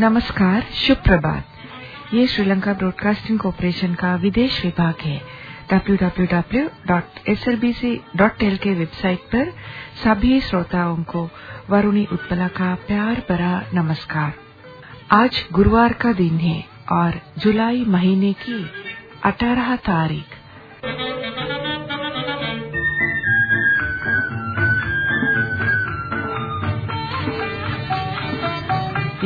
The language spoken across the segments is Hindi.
नमस्कार शुभ प्रभात ये श्रीलंका ब्रॉडकास्टिंग कॉरपोरेशन का विदेश विभाग है। www.slbc.tel के वेबसाइट पर सभी श्रोताओं को वरुणी उत्पला का प्यार भरा नमस्कार। आज गुरुवार का दिन है और जुलाई महीने की 18 तारीख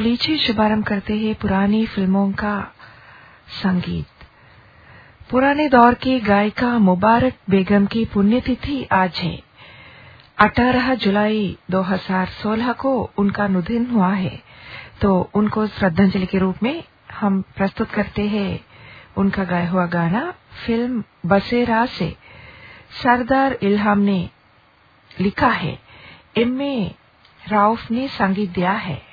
लीजिए शुभारंभ करते हैं पुरानी फ़िल्मों का संगीत। पुराने दौर की गायिका मुबारक बेगम की पुण्यतिथि आज है। 18 जुलाई 2016 को उनका निधन हुआ है। तो उनको श्रद्धांजलि के रूप में हम प्रस्तुत करते हैं। उनका गाया हुआ गाना फ़िल्म बसेरा से सरदार इल्हाम ने लिखा है। एम ए राउफ ने संगीत दिया है।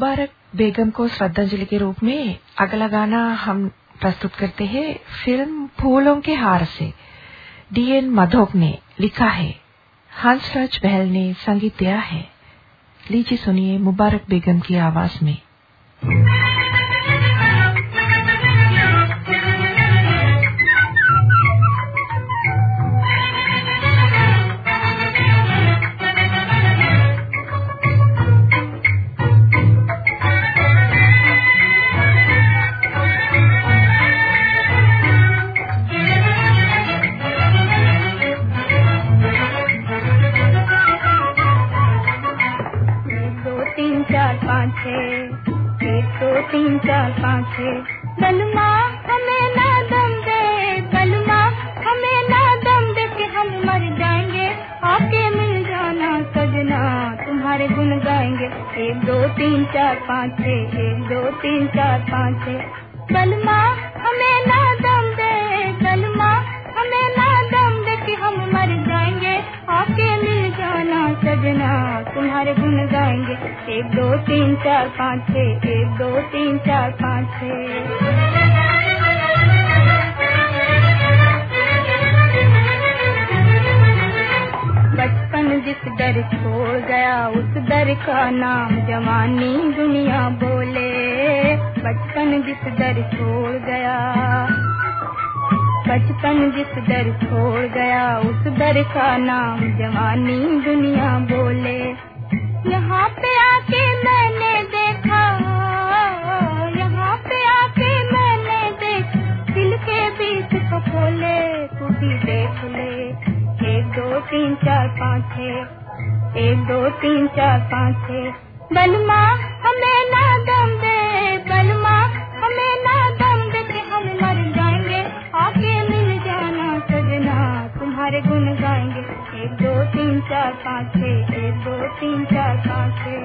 मुबारक बेगम को श्रद्धांजलि के रूप में अगला गाना हम प्रस्तुत करते हैं फ़िल्म फूलों के हार से। डीएन माधोक ने लिखा है। हंसराज बहल ने संगीत दिया है। लीजिए सुनिए मुबारक बेगम की आवाज़ में। दर छोड़ गया उस दर का नाम, जवानी दुनिया बोले। बचपन जिस दर छोड़ गया, बचपन जिस दर छोड़ गया उस दर का नाम, जवानी दुनिया बोले। यहाँ पे आके मैंने देखा, यहाँ पे आके मैंने देखा, दिल के बीच को खोले तू भी देख ले। एक, दो, तीन, चार, पाँच छः एक दो, तीन, चार, पाँच छः बलमा हमें ना दम दे बलमा हमें ना दम दे के हम मर जाएँगे। आके मिल जाना सजना, तुम्हारे गुण गाएँगे। एक, दो, तीन, चार, पाँच छः एक, दो, तीन, चार, पाँच छः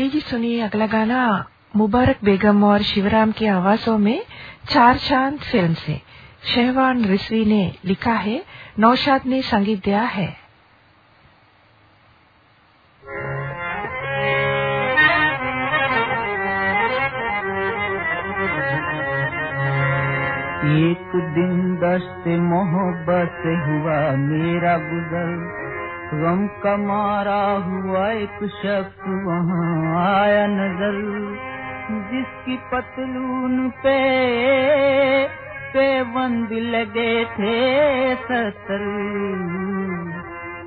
लीजिए सुनिए अगला गाना मुबारक बेगम और शिवराम की आवाजों में चार चाँद फ़िल्म से। शहवान रिजवी ने लिखा है, नौशाद ने संगीत दिया है। एक दिन दस्त मोहब्बत हुआ मेरा गुजर। गम का मारा हुआ एक शख्स वहाँ आया नज़र जिसकी पतलून पे पे बंद लगे थे सतर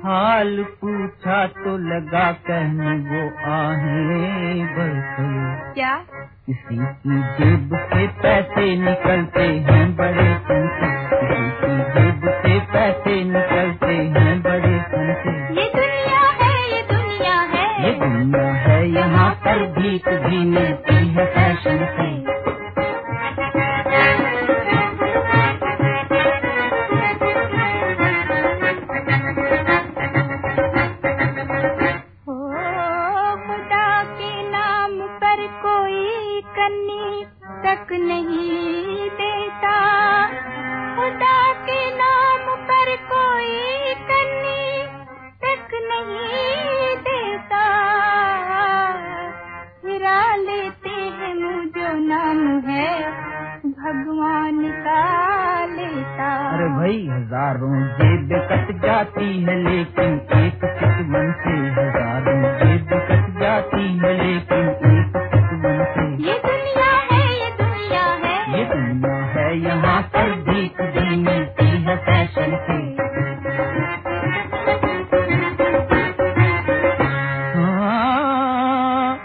हाल पूछा तो लगा कहने वो आहे बरसल क्या? किसी की जेब से पैसे निकलते हैं बड़े किसी की जेब से पैसे निकलते हैं बड़े पर भीख भी मिलती अरे भाई हज़ारों जेब कट जाती है लेकिन एक मन से हज़ारों जेब कट जाती है लेकिन एक मन से। ये दुनिया है ये दुनिया है। ये दुनिया है यहाँ पर भी मिलती है फ़ैशन से। हाँ,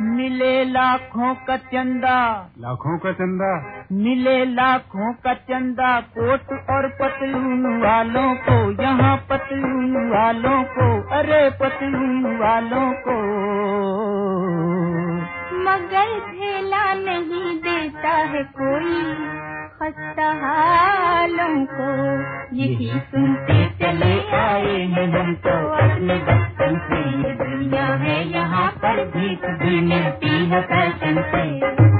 मिले लाखों का चंदा। लाखों का चंदा। मिले लाखों का चंदा कोट और पतलून वालों को यहाँ पतलून वालों को अरे पतलून वालों को। मगर झेला नहीं देता है कोई खस्ता हालों को। यही सुनते चले आए हैं हम तो अपने बचपन से दुनिया है यहाँ पर भीख भी मिलती है फ़ैशन से।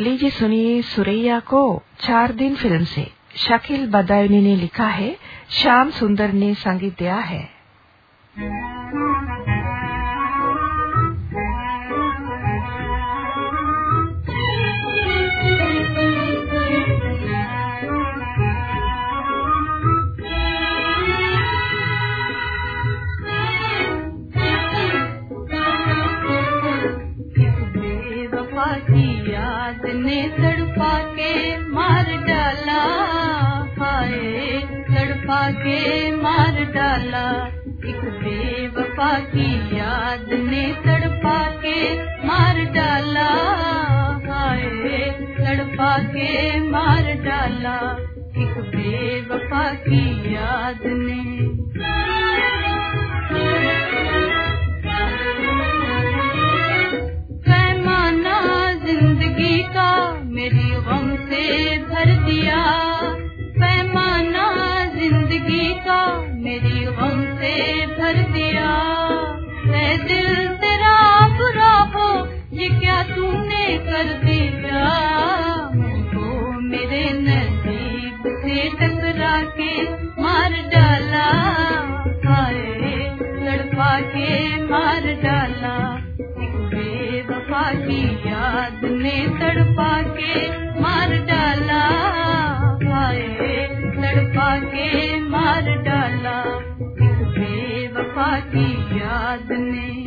लीजिए सुनिए सुरैया को चार दिन फ़िल्म से। शकील बदायनी ने लिखा है, श्याम सुंदर ने संगीत दिया है। डाला। एक बेवफा की याद ने तड़पा के मार डाला। याद ने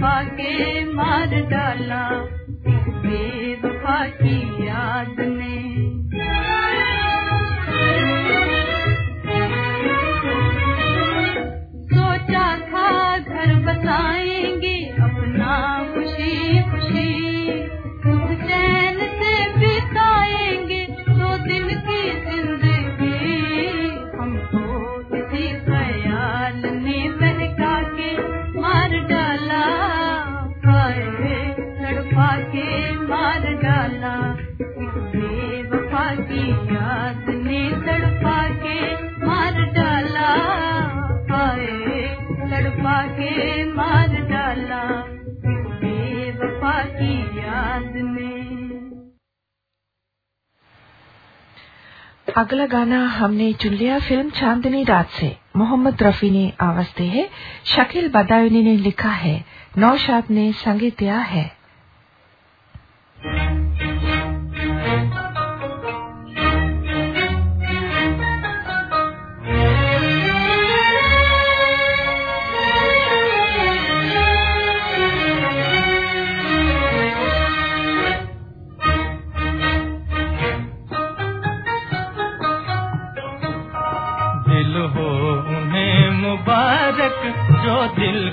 तड़पा के मार डाला। अगला गाना हमने चुन लिया फ़िल्म चांदनी रात से। मोहम्मद रफी ने आवाज़ दी है। शकील बदायूनी ने लिखा है, नौशाद ने संगीत दिया है।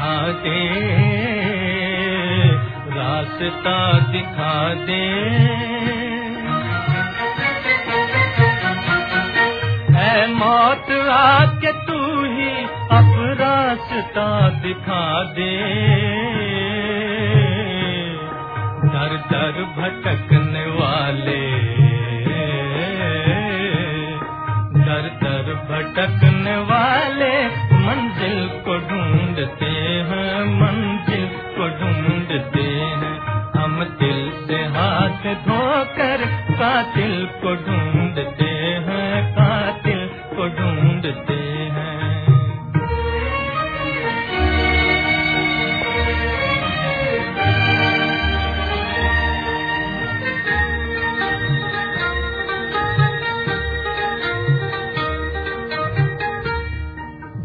दिखा दे रास्ता दिखा दे है मौत आके तू ही अब रास्ता दिखा दे। धोकर कातिल को ढूंढते हैं, कातिल को ढूंढते हैं।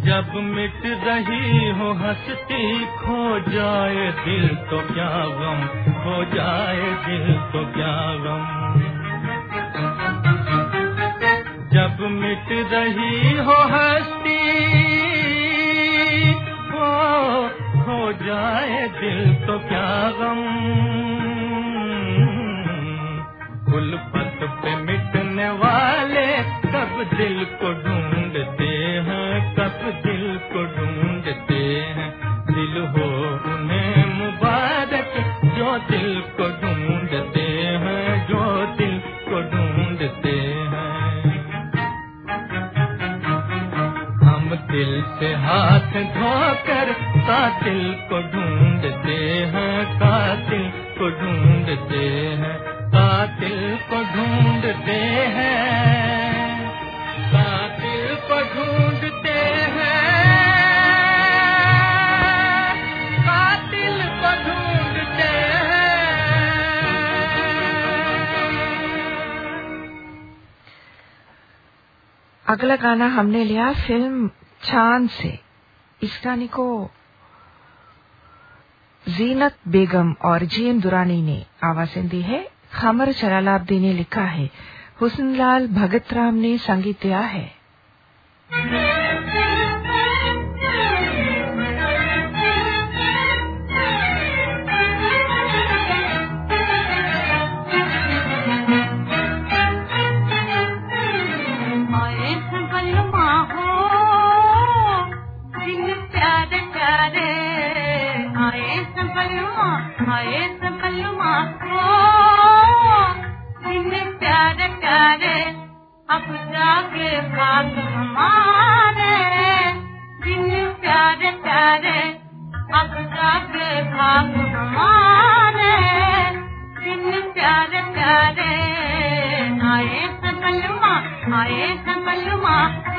जब मिट रही हो हंसती, खो जाए दिल तो क्या गम खो जाए कातिल को ढूंढते हैं, कातिल को ढूंढते हैं, कातिल को ढूंढते हैं, कातिल को ढूंढते हैं, कातिल को ढूंढते हैं। अगला गाना हमने लिया फ़िल्म चाँद से। इस गाने को जीनत बेगम और जीएम दुरानी ने आवाज़ें दी है। खमर जलालाब्दी ने लिखा है, हुसनलाल भगत राम ने संगीत दिया है। आए सबलमा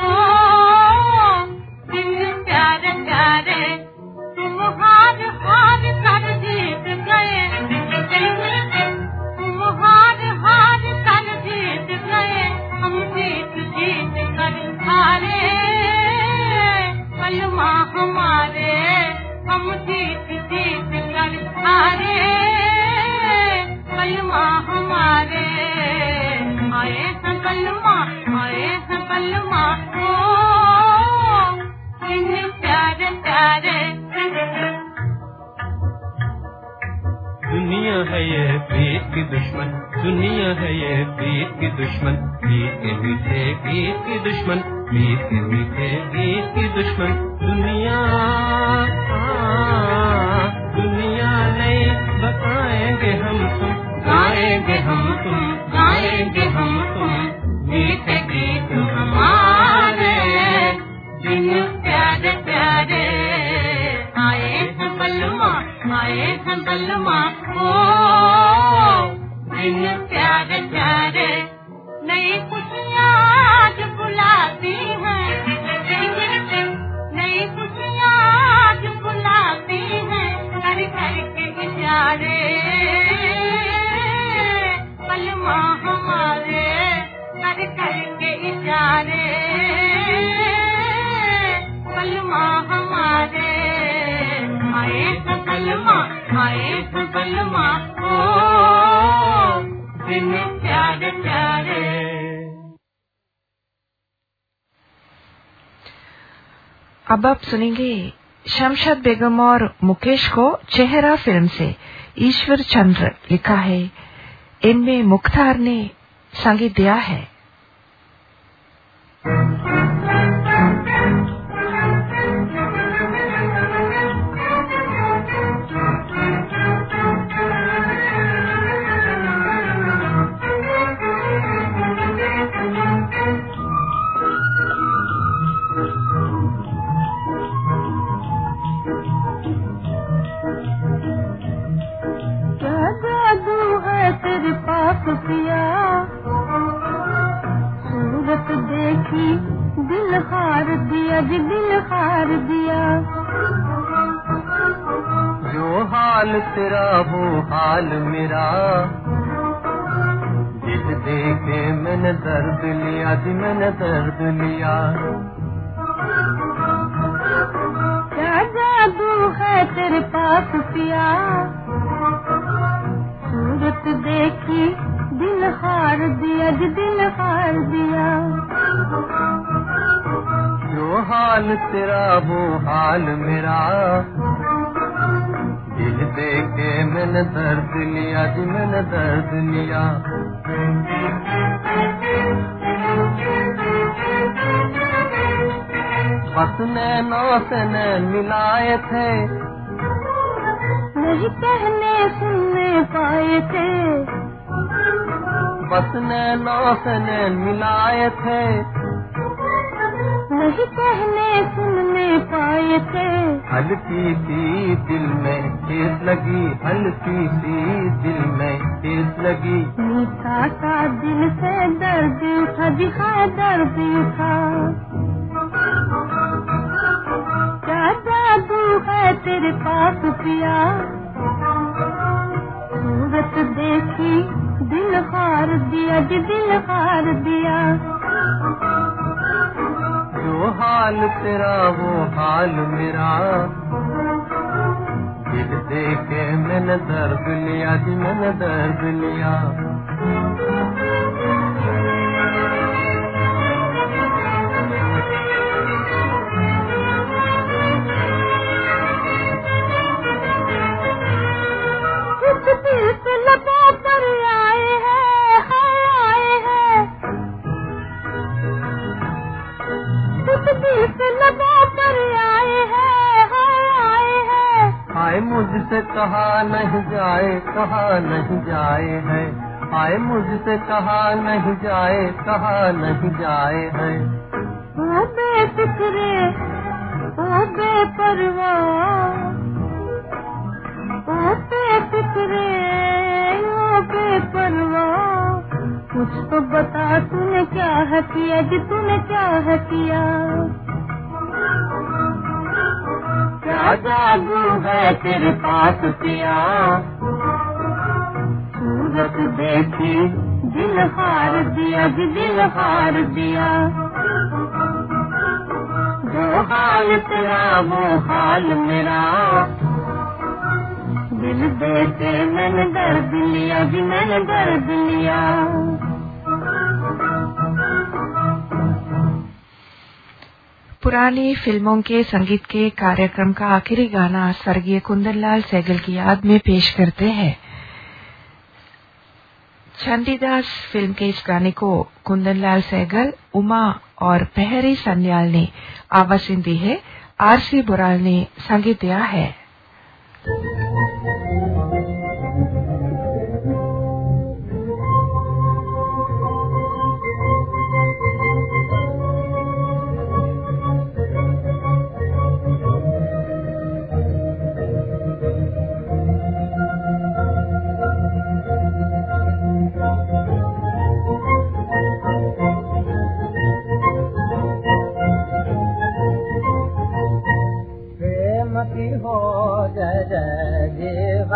ओ दिल प्यारे प्यारे हार हार कर जीत दिन प्यारे प्यारे। आए हैं बलमा, आए हैं बलमा। प्यारे नई खुशियाँ बुलाती हैं। नई खुशियाँ बुलाती हैं। घर घर हमारे घर इशारे हैं। आए हैं ओ, दिन प्यारे प्यारे। अब आप सुनेंगे शमशद बेगम और मुकेश को चेहरा फ़िल्म से ईश्वर चंद्र लिखा है। इनमें मुख्तार ने संगीत दिया है। हाल मेरा। दिल देखे मैंने दर्द लिया जी मैंने दर्द लिया। क्या जादू है तेरे पास पिया? सूरत देखी दिल हार दिया जी दिल हार दिया। जो हाल तेरा वो हाल मेरा। दिल देखे मैंने दर्द लिया जी मैंने दर्द लिया। बस नैनों से नैन मिलाए थे। नहीं कहने सुनने पाए थे। बस नैनों से नैन मिलाए थे। नहीं कहने सुनने पाए थे। हल्की सी दिल में ठेस लगी हल्की सी दिल में ठेस लगी। मीठा सा दिल से दर्द उठा जी हाँ दर्द उठा। क्या जादू है तेरे पास पिया? सूरत देखी दिल हार दिया जी दिल हार दिया। जो हाल तेरा वो हाल मेरा। दिल देखे मैंने दर्द लिया जी मैंने दर्द लिया। आए आए मुझसे कहा नहीं जाए, कहा नहीं जाए है। आए मुझसे कहा नहीं जाए, कहा नहीं जाए है। ओ बेफिक्रे ओ बेपरवाह ओ बेफिक्रे ओ कुछ तो बता, तूने क्या किया जी तूने क्या किया है तेरे पास पिया। सूरत दिया जी दिल हार दिया। जो हाल तेरा वो हाल मेरा। दिल देते मैंने दर्द लिया जी मैंने दर्द लिया पुरानी फ़िल्मों के संगीत के कार्यक्रम का आखिरी गाना स्वर्गीय कुंदनलाल सैगल की याद में पेश करते हैं। छंदीदास फ़िल्म के इस गाने को कुंदनलाल सैगल उमा और पहरी सन्याल ने आवासीन दी है। आरसी बुराल ने संगीत दिया है।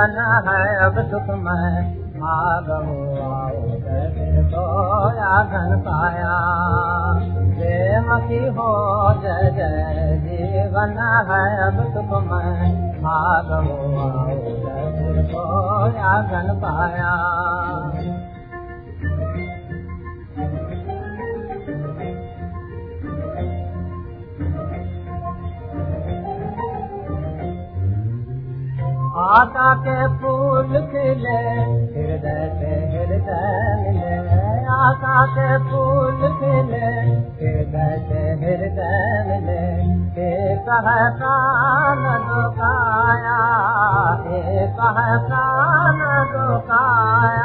बना है अब सुखमाधव जो या घण पाया। देवी हो जय जय जीवन है अब सुख माधव आयांगन पाया। आशा के फूल खिले हृदय से हृदय मिले आशा के फूल खिले हृदय से हृदय मिले। है दुखाया एक है प्राण दुखाया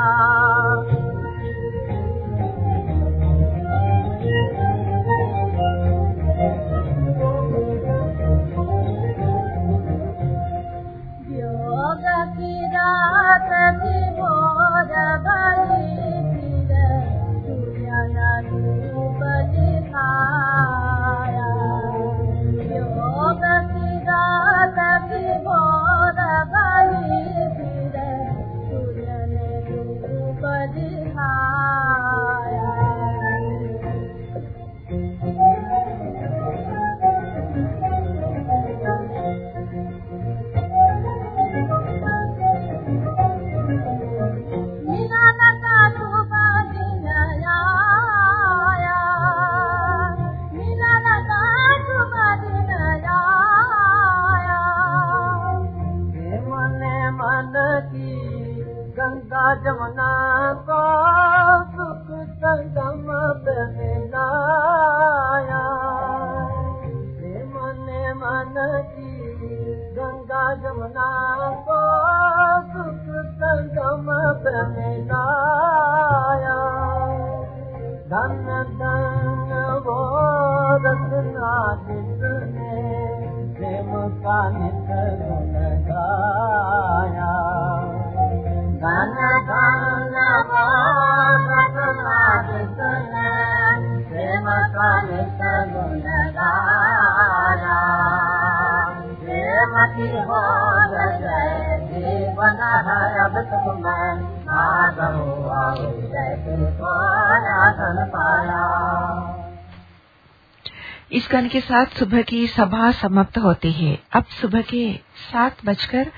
इस गाने के साथ सुबह की सभा समाप्त होती है। अब सुबह के सात बजकर